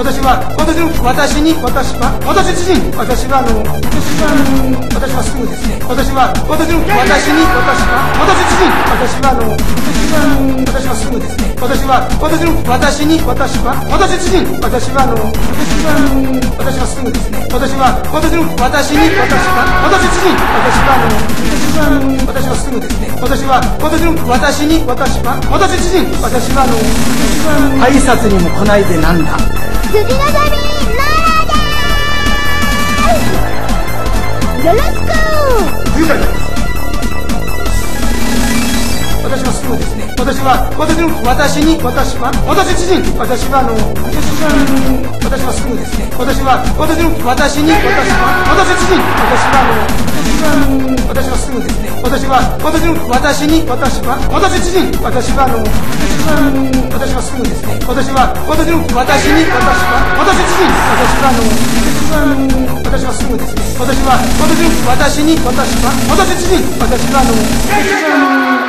私は私の私に私は私自身私はあの私はあの私はすぐですね。私は私の私に私は私自身私はあの私はあの私はすぐですね。私は私の私に私は私自身私はあの私はあの私はすぐですね。私は私の私に私は私自身私はあの私はあの私はすぐですね。私は私の私に私は私自身私はの私はあの挨拶にも来ないでなんだ。次の旅ならでよろしく冬だ私はすぐですね。私は私の私に私は私自身私はあの私は私はすぐですね。私は私の私に私は私自身私はあの私は私はすぐですね。私は私の私に私は私自身私はあの私はあの私はすぐですね。私は私の私に私は私自身私はあの私はあの私はすぐですね。私は私の私に私は私自身私はあの私は